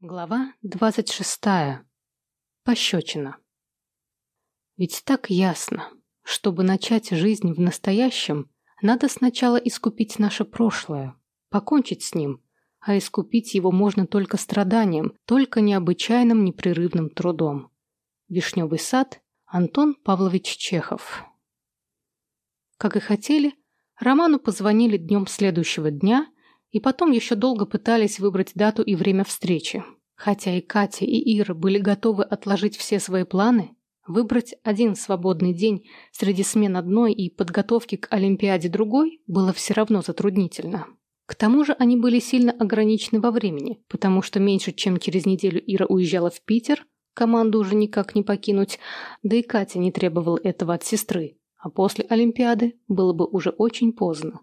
Глава двадцать шестая. Пощечина. Ведь так ясно. Чтобы начать жизнь в настоящем, надо сначала искупить наше прошлое, покончить с ним, а искупить его можно только страданием, только необычайным непрерывным трудом. Вишневый сад, Антон Павлович Чехов. Как и хотели, Роману позвонили днем следующего дня – и потом еще долго пытались выбрать дату и время встречи. Хотя и Катя, и Ира были готовы отложить все свои планы, выбрать один свободный день среди смен одной и подготовки к Олимпиаде другой было все равно затруднительно. К тому же они были сильно ограничены во времени, потому что меньше чем через неделю Ира уезжала в Питер, команду уже никак не покинуть, да и Катя не требовала этого от сестры, а после Олимпиады было бы уже очень поздно.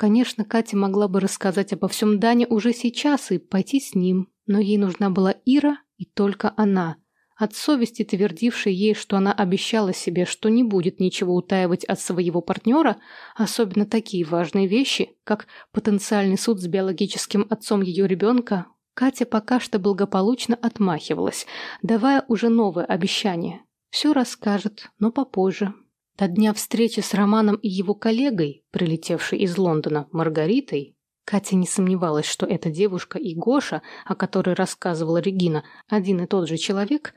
Конечно, Катя могла бы рассказать обо всем Дане уже сейчас и пойти с ним, но ей нужна была Ира и только она. От совести твердившей ей, что она обещала себе, что не будет ничего утаивать от своего партнера, особенно такие важные вещи, как потенциальный суд с биологическим отцом ее ребенка, Катя пока что благополучно отмахивалась, давая уже новое обещание. Все расскажет, но попозже, до дня встречи с Романом и его коллегой, прилетевшей из Лондона, Маргаритой, Катя не сомневалась, что эта девушка и Гоша, о которой рассказывала Регина, один и тот же человек,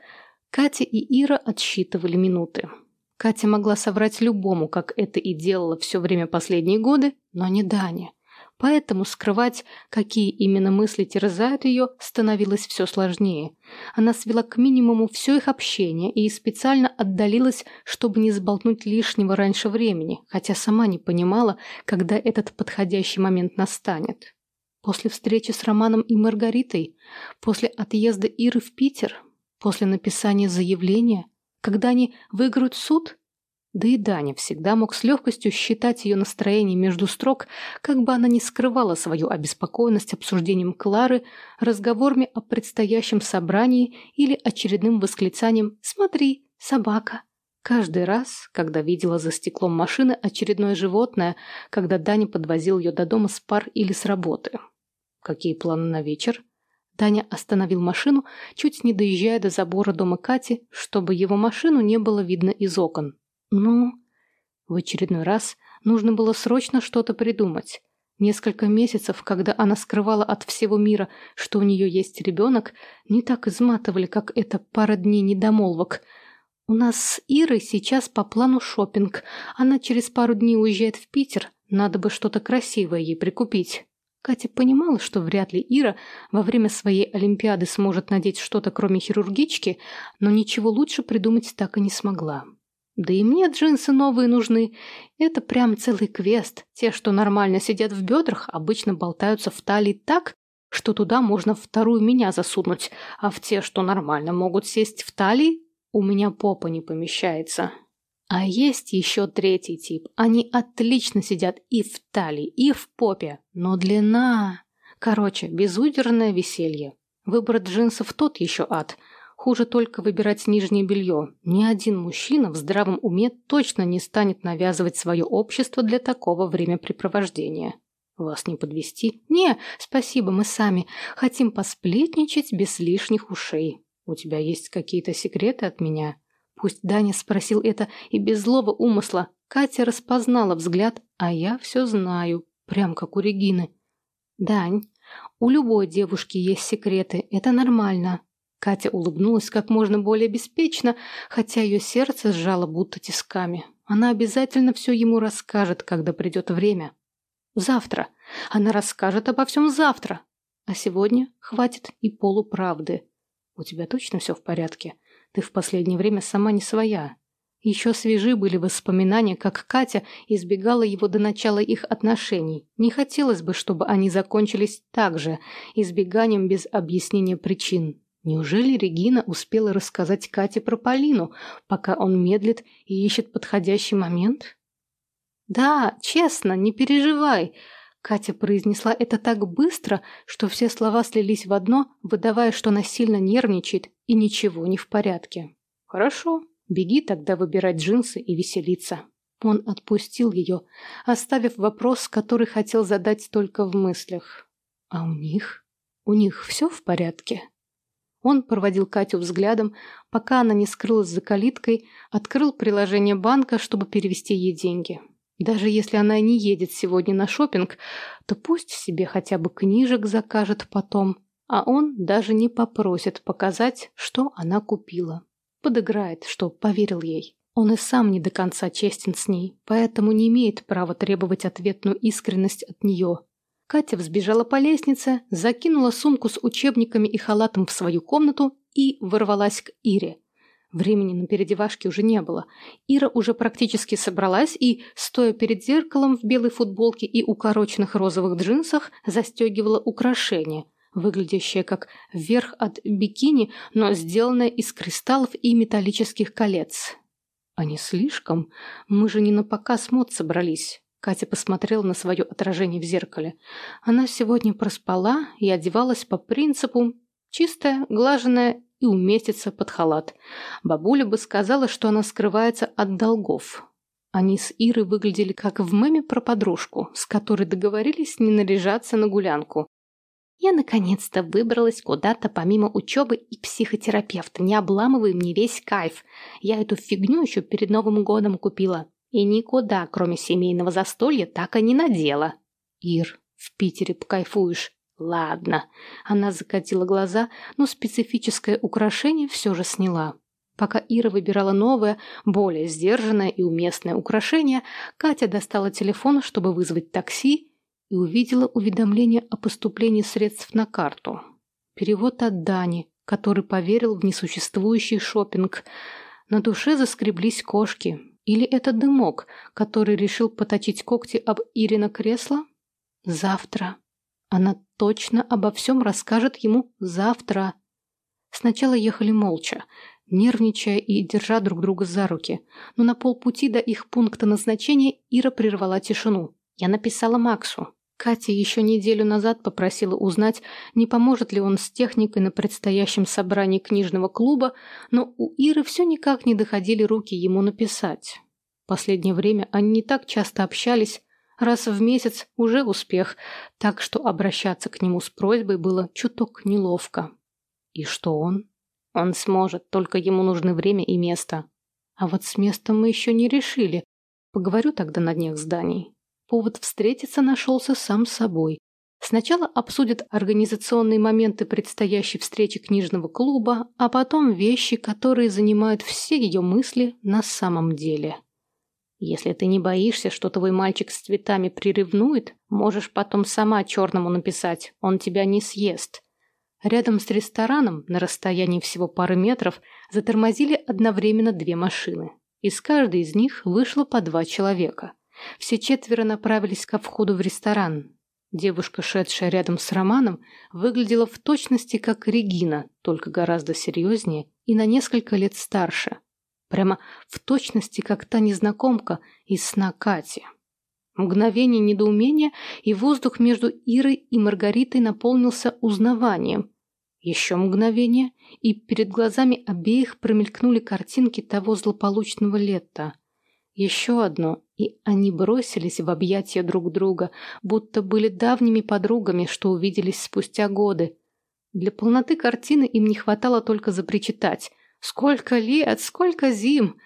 Катя и Ира отсчитывали минуты. Катя могла соврать любому, как это и делала все время последние годы, но не Дане. Поэтому скрывать, какие именно мысли терзают ее, становилось все сложнее. Она свела к минимуму все их общение и специально отдалилась, чтобы не сболтнуть лишнего раньше времени, хотя сама не понимала, когда этот подходящий момент настанет. После встречи с Романом и Маргаритой, после отъезда Иры в Питер, после написания заявления, когда они выиграют суд – да и Даня всегда мог с легкостью считать ее настроение между строк, как бы она ни скрывала свою обеспокоенность обсуждением Клары, разговорами о предстоящем собрании или очередным восклицанием «Смотри, собака!». Каждый раз, когда видела за стеклом машины очередное животное, когда Даня подвозил ее до дома с пар или с работы. Какие планы на вечер? Даня остановил машину, чуть не доезжая до забора дома Кати, чтобы его машину не было видно из окон. Ну, в очередной раз нужно было срочно что-то придумать. Несколько месяцев, когда она скрывала от всего мира, что у нее есть ребенок, не так изматывали, как эта пара дней недомолвок. У нас с Ирой сейчас по плану шопинг. Она через пару дней уезжает в Питер. Надо бы что-то красивое ей прикупить. Катя понимала, что вряд ли Ира во время своей Олимпиады сможет надеть что-то кроме хирургички, но ничего лучше придумать так и не смогла. Да и мне джинсы новые нужны. Это прям целый квест. Те, что нормально сидят в бедрах, обычно болтаются в талии так, что туда можно вторую меня засунуть, а в те, что нормально могут сесть в талии, у меня попа не помещается. А есть еще третий тип. Они отлично сидят и в талии, и в попе, но длина... Короче, безудержное веселье. Выбор джинсов тот еще ад – Хуже только выбирать нижнее белье. Ни один мужчина в здравом уме точно не станет навязывать свое общество для такого времяпрепровождения. Вас не подвести? Не, спасибо, мы сами. Хотим посплетничать без лишних ушей. У тебя есть какие-то секреты от меня? Пусть Даня спросил это и без злого умысла. Катя распознала взгляд, а я все знаю. Прям как у Регины. Дань, у любой девушки есть секреты, это нормально. Катя улыбнулась как можно более беспечно, хотя ее сердце сжало будто тисками. Она обязательно все ему расскажет, когда придет время. Завтра. Она расскажет обо всем завтра. А сегодня хватит и полуправды. У тебя точно все в порядке? Ты в последнее время сама не своя. Еще свежи были воспоминания, как Катя избегала его до начала их отношений. Не хотелось бы, чтобы они закончились так же, избеганием без объяснения причин. Неужели Регина успела рассказать Кате про Полину, пока он медлит и ищет подходящий момент? «Да, честно, не переживай», Катя произнесла это так быстро, что все слова слились в одно, выдавая, что она сильно нервничает и ничего не в порядке. «Хорошо, беги тогда выбирать джинсы и веселиться». Он отпустил ее, оставив вопрос, который хотел задать только в мыслях. «А у них? У них все в порядке?» Он проводил Катю взглядом, пока она не скрылась за калиткой, открыл приложение банка, чтобы перевести ей деньги. Даже если она не едет сегодня на шопинг, то пусть себе хотя бы книжек закажет потом, а он даже не попросит показать, что она купила. Подыграет, что поверил ей. Он и сам не до конца честен с ней, поэтому не имеет права требовать ответную искренность от нее. Катя взбежала по лестнице, закинула сумку с учебниками и халатом в свою комнату и ворвалась к Ире. Времени на переодевашки уже не было. Ира уже практически собралась и, стоя перед зеркалом в белой футболке и укороченных розовых джинсах, застегивала украшение, выглядящее как верх от бикини, но сделанное из кристаллов и металлических колец. А не слишком? Мы же не на показ мод собрались. Катя посмотрела на свое отражение в зеркале. Она сегодня проспала и одевалась по принципу чистая, глаженная и уместится под халат. Бабуля бы сказала, что она скрывается от долгов. Они с Ирой выглядели как в меме про подружку, с которой договорились не наряжаться на гулянку. Я наконец-то выбралась куда-то помимо учебы и психотерапевта. Не обламывай мне весь кайф. Я эту фигню еще перед Новым годом купила. И никуда, кроме семейного застолья, так и не надела. Ир, в Питере покайфуешь. Ладно. Она закатила глаза, но специфическое украшение все же сняла. Пока Ира выбирала новое, более сдержанное и уместное украшение, Катя достала телефон, чтобы вызвать такси, и увидела уведомление о поступлении средств на карту. Перевод от Дани, который поверил в несуществующий шопинг. На душе заскреблись кошки. Или это дымок, который решил поточить когти об Ирина кресло? Завтра. Она точно обо всем расскажет ему завтра. Сначала ехали молча, нервничая и держа друг друга за руки. Но на полпути до их пункта назначения Ира прервала тишину. Я написала Максу. Катя еще неделю назад попросила узнать, не поможет ли он с техникой на предстоящем собрании книжного клуба, но у Иры все никак не доходили руки ему написать. Последнее время они не так часто общались, Раз в месяц уже успех, так что обращаться к нему с просьбой было чуток неловко. И что он? Он сможет, только ему нужны время и место. А вот с местом мы еще не решили. Поговорю тогда на днях зданий. Повод встретиться нашелся сам собой. Сначала обсудят организационные моменты предстоящей встречи книжного клуба, а потом вещи, которые занимают все ее мысли на самом деле. Если ты не боишься, что твой мальчик с цветами приревнует, можешь потом сама черному написать, он тебя не съест. Рядом с рестораном, на расстоянии всего пары метров, затормозили одновременно две машины. Из каждой из них вышло по два человека. Все четверо направились ко входу в ресторан. Девушка, шедшая рядом с Романом, выглядела в точности как Регина, только гораздо серьезнее и на несколько лет старше. Прямо в точности, как та незнакомка из сна Кати. Мгновение недоумения, и воздух между Ирой и Маргаритой наполнился узнаванием. Еще мгновение, и перед глазами обеих промелькнули картинки того злополучного лета. Еще одно, и они бросились в объятия друг друга, будто были давними подругами, что увиделись спустя годы. Для полноты картины им не хватало только запричитать – Сколько лет, сколько зим!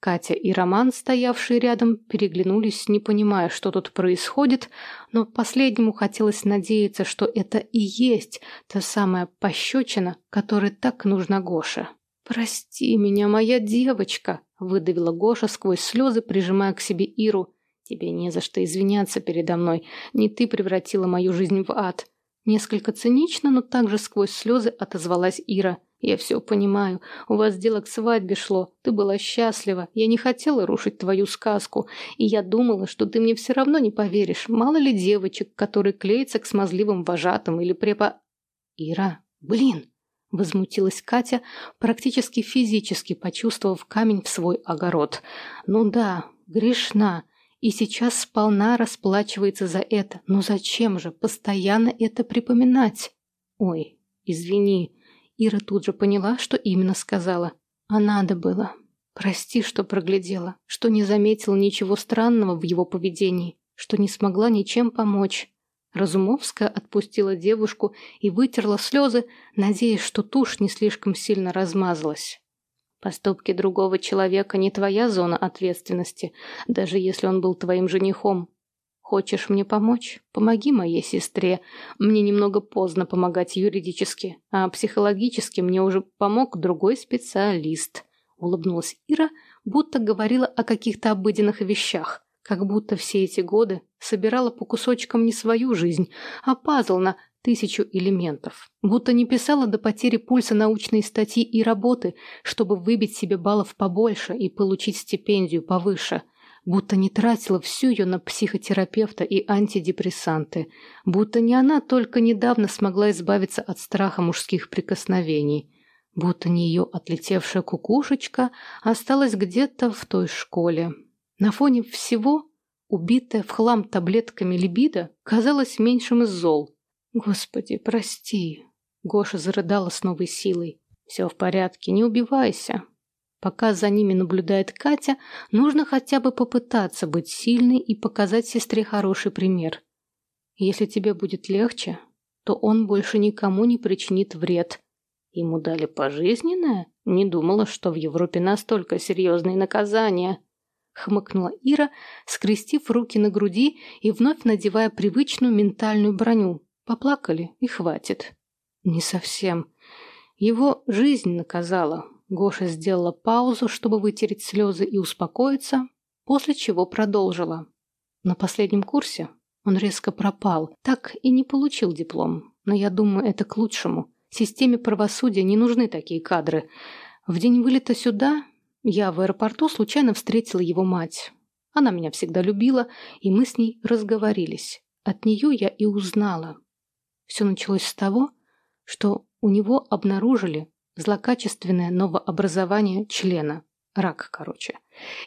Катя и Роман, стоявшие рядом, переглянулись, не понимая, что тут происходит, но последнему хотелось надеяться, что это и есть та самая пощечина, которая так нужна Гоше. «Прости меня, моя девочка!» — выдавила Гоша сквозь слезы, прижимая к себе Иру. «Тебе не за что извиняться передо мной. Не ты превратила мою жизнь в ад». Несколько цинично, но также сквозь слезы отозвалась Ира. Я все понимаю. У вас дело к свадьбе шло. Ты была счастлива. Я не хотела рушить твою сказку. И я думала, что ты мне все равно не поверишь. Мало ли девочек, которые клеятся к смазливым вожатым или препо... Ира, блин! Возмутилась Катя, практически физически почувствовав камень в свой огород. Ну да, грешна. И сейчас сполна расплачивается за это. Но зачем же постоянно это припоминать? Ой, извини. Ира тут же поняла, что именно сказала. А надо было. Прости, что проглядела, что не заметила ничего странного в его поведении, что не смогла ничем помочь. Разумовская отпустила девушку и вытерла слезы, надеясь, что тушь не слишком сильно размазалась. Поступки другого человека не твоя зона ответственности, даже если он был твоим женихом. Хочешь мне помочь? Помоги моей сестре. Мне немного поздно помогать юридически, а психологически мне уже помог другой специалист. Улыбнулась Ира, будто говорила о каких-то обыденных вещах, как будто все эти годы собирала по кусочкам не свою жизнь, а пазл на тысячу элементов. Будто не писала до потери пульса научные статьи и работы, чтобы выбить себе баллов побольше и получить стипендию повыше. Будто не тратила всю ее на психотерапевта и антидепрессанты. Будто не она только недавно смогла избавиться от страха мужских прикосновений. Будто не ее отлетевшая кукушечка осталась где-то в той школе. На фоне всего убитая в хлам таблетками либидо казалась меньшим из зол. «Господи, прости!» Гоша зарыдала с новой силой. «Все в порядке, не убивайся!» Пока за ними наблюдает Катя, нужно хотя бы попытаться быть сильной и показать сестре хороший пример. Если тебе будет легче, то он больше никому не причинит вред. Ему дали пожизненное? Не думала, что в Европе настолько серьезные наказания хмыкнула Ира, скрестив руки на груди и вновь надевая привычную ментальную броню. Поплакали и хватит. Не совсем. Его жизнь наказала. Гоша сделала паузу, чтобы вытереть слезы и успокоиться, после чего продолжила. На последнем курсе он резко пропал, так и не получил диплом. Но я думаю, это к лучшему. Системе правосудия не нужны такие кадры. В день вылета сюда я в аэропорту случайно встретила его мать. Она меня всегда любила, и мы с ней разговорились. От нее я и узнала. Все началось с того, что у него обнаружили злокачественное новообразование члена. Рак, короче.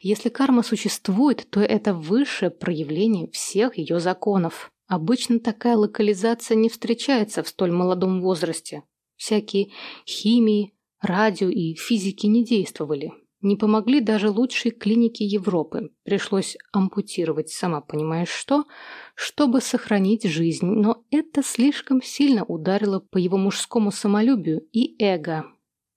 Если карма существует, то это высшее проявление всех ее законов. Обычно такая локализация не встречается в столь молодом возрасте. Всякие химии, радио и физики не действовали. Не помогли даже лучшие клиники Европы. Пришлось ампутировать, сама понимаешь что, чтобы сохранить жизнь. Но это слишком сильно ударило по его мужскому самолюбию и эго.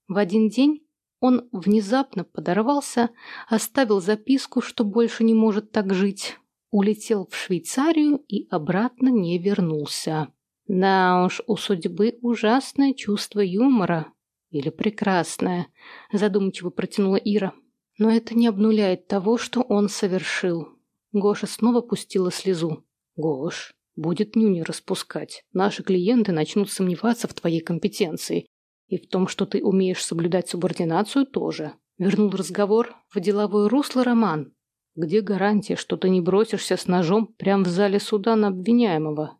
В один день он внезапно подорвался, оставил записку, что больше не может так жить, улетел в Швейцарию и обратно не вернулся. Да уж, у судьбы ужасное чувство юмора, или прекрасная, задумчиво протянула Ира. Но это не обнуляет того, что он совершил. Гоша снова пустила слезу. Гош, будет нюни распускать. Наши клиенты начнут сомневаться в твоей компетенции. И в том, что ты умеешь соблюдать субординацию, тоже. Вернул разговор в деловое русло Роман. Где гарантия, что ты не бросишься с ножом прямо в зале суда на обвиняемого?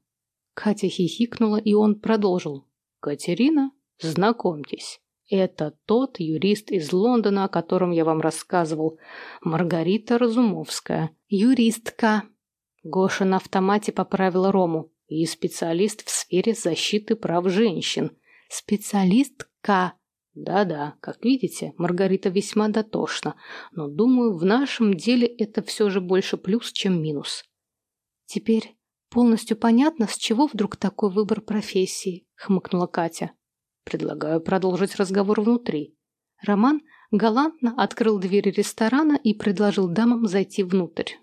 Катя хихикнула, и он продолжил. Катерина, знакомьтесь. Это тот юрист из Лондона, о котором я вам рассказывал. Маргарита Разумовская. Юристка. Гоша на автомате поправила Рому. И специалист в сфере защиты прав женщин. Специалистка. Да-да, как видите, Маргарита весьма дотошна. Но, думаю, в нашем деле это все же больше плюс, чем минус. Теперь полностью понятно, с чего вдруг такой выбор профессии, хмыкнула Катя. Предлагаю продолжить разговор внутри. Роман галантно открыл двери ресторана и предложил дамам зайти внутрь.